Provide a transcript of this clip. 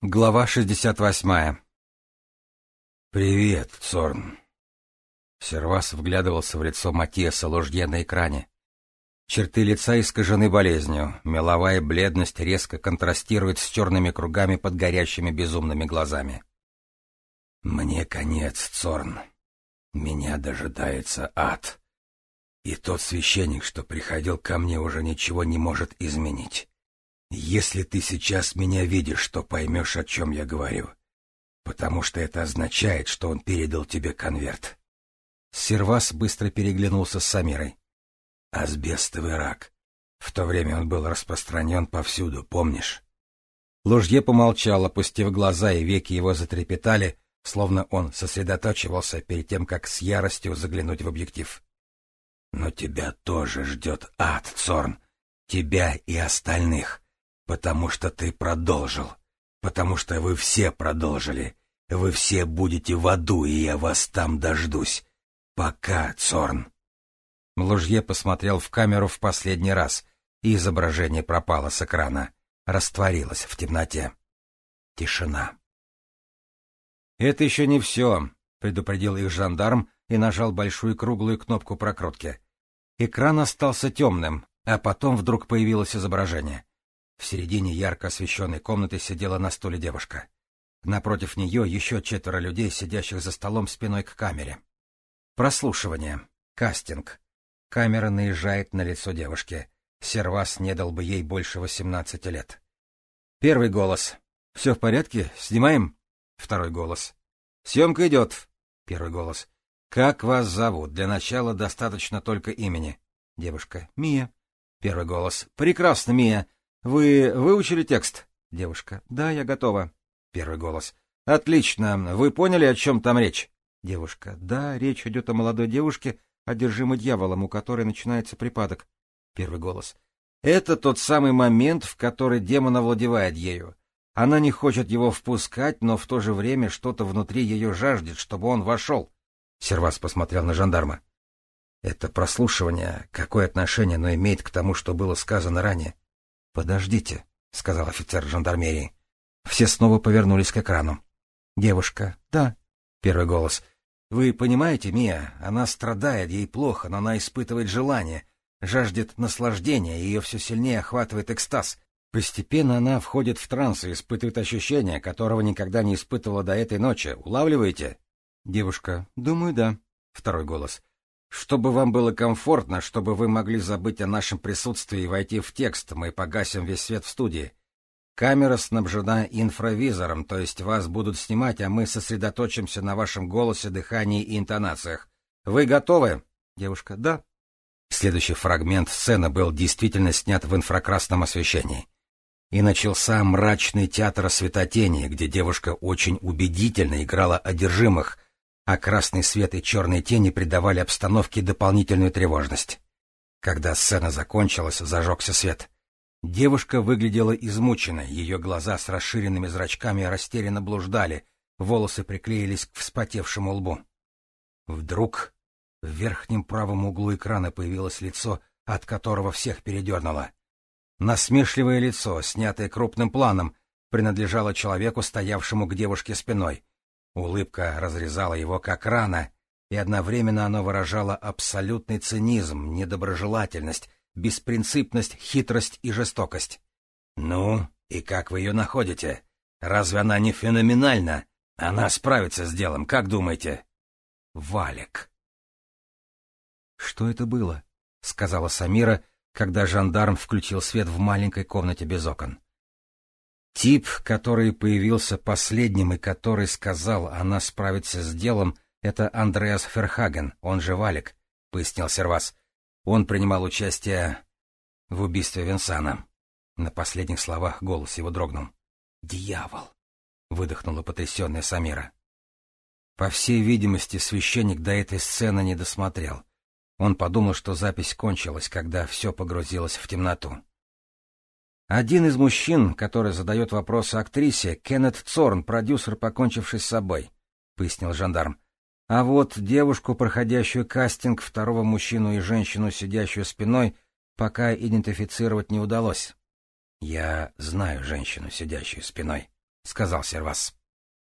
Глава 68 «Привет, Цорн!» Сервас вглядывался в лицо Матиаса Ложье на экране. Черты лица искажены болезнью, меловая бледность резко контрастирует с черными кругами под горящими безумными глазами. «Мне конец, Цорн. Меня дожидается ад. И тот священник, что приходил ко мне, уже ничего не может изменить. Если ты сейчас меня видишь, то поймешь, о чем я говорю. Потому что это означает, что он передал тебе конверт. Сервас быстро переглянулся с Самирой. Асбестовый рак. В то время он был распространен повсюду, помнишь? Ложье помолчал, опустив глаза, и веки его затрепетали, словно он сосредоточивался перед тем, как с яростью заглянуть в объектив. «Но тебя тоже ждет ад, Цорн. Тебя и остальных потому что ты продолжил, потому что вы все продолжили. Вы все будете в аду, и я вас там дождусь. Пока, Цорн. Лужье посмотрел в камеру в последний раз, и изображение пропало с экрана, растворилось в темноте. Тишина. «Это еще не все», — предупредил их жандарм и нажал большую круглую кнопку прокрутки. Экран остался темным, а потом вдруг появилось изображение. В середине ярко освещенной комнаты сидела на стуле девушка. Напротив нее еще четверо людей, сидящих за столом спиной к камере. Прослушивание. Кастинг. Камера наезжает на лицо девушки. Сервас не дал бы ей больше восемнадцати лет. Первый голос. «Все в порядке? Снимаем?» Второй голос. «Съемка идет». Первый голос. «Как вас зовут? Для начала достаточно только имени». Девушка. «Мия». Первый голос. «Прекрасно, Мия. Вы выучили текст? Девушка. Да, я готова. Первый голос. Отлично. Вы поняли, о чем там речь? Девушка. Да, речь идет о молодой девушке, одержимой дьяволом, у которой начинается припадок. Первый голос. Это тот самый момент, в который демон овладевает ею. Она не хочет его впускать, но в то же время что-то внутри ее жаждет, чтобы он вошел. Сервас посмотрел на жандарма. Это прослушивание, какое отношение оно имеет к тому, что было сказано ранее? «Подождите», — сказал офицер жандармерии. Все снова повернулись к экрану. «Девушка, да». Первый голос. «Вы понимаете, Мия, она страдает, ей плохо, но она испытывает желание, жаждет наслаждения, ее все сильнее охватывает экстаз. Постепенно она входит в транс и испытывает ощущение, которого никогда не испытывала до этой ночи. Улавливаете?» Девушка. «Думаю, да». Второй голос. Чтобы вам было комфортно, чтобы вы могли забыть о нашем присутствии и войти в текст, мы погасим весь свет в студии. Камера снабжена инфравизором, то есть вас будут снимать, а мы сосредоточимся на вашем голосе, дыхании и интонациях. Вы готовы? Девушка. Да. Следующий фрагмент сцены был действительно снят в инфракрасном освещении. И начался мрачный театр светотени, где девушка очень убедительно играла одержимых — а красный свет и черные тени придавали обстановке дополнительную тревожность. Когда сцена закончилась, зажегся свет. Девушка выглядела измученной, ее глаза с расширенными зрачками растерянно блуждали, волосы приклеились к вспотевшему лбу. Вдруг в верхнем правом углу экрана появилось лицо, от которого всех передернуло. Насмешливое лицо, снятое крупным планом, принадлежало человеку, стоявшему к девушке спиной. Улыбка разрезала его как рана, и одновременно оно выражало абсолютный цинизм, недоброжелательность, беспринципность, хитрость и жестокость. «Ну, и как вы ее находите? Разве она не феноменальна? Она справится с делом, как думаете?» «Валик». «Что это было?» — сказала Самира, когда жандарм включил свет в маленькой комнате без окон. Тип, который появился последним и который сказал, она справится с делом, это Андреас Ферхаген, он же Валик, — пояснил Сервас. Он принимал участие в убийстве Винсана. На последних словах голос его дрогнул. «Дьявол!» — выдохнула потрясенная Самира. По всей видимости, священник до этой сцены не досмотрел. Он подумал, что запись кончилась, когда все погрузилось в темноту. Один из мужчин, который задает вопросы актрисе, Кеннет Цорн, продюсер, покончивший с собой, — пояснил жандарм. А вот девушку, проходящую кастинг, второго мужчину и женщину, сидящую спиной, пока идентифицировать не удалось. — Я знаю женщину, сидящую спиной, — сказал Сервас.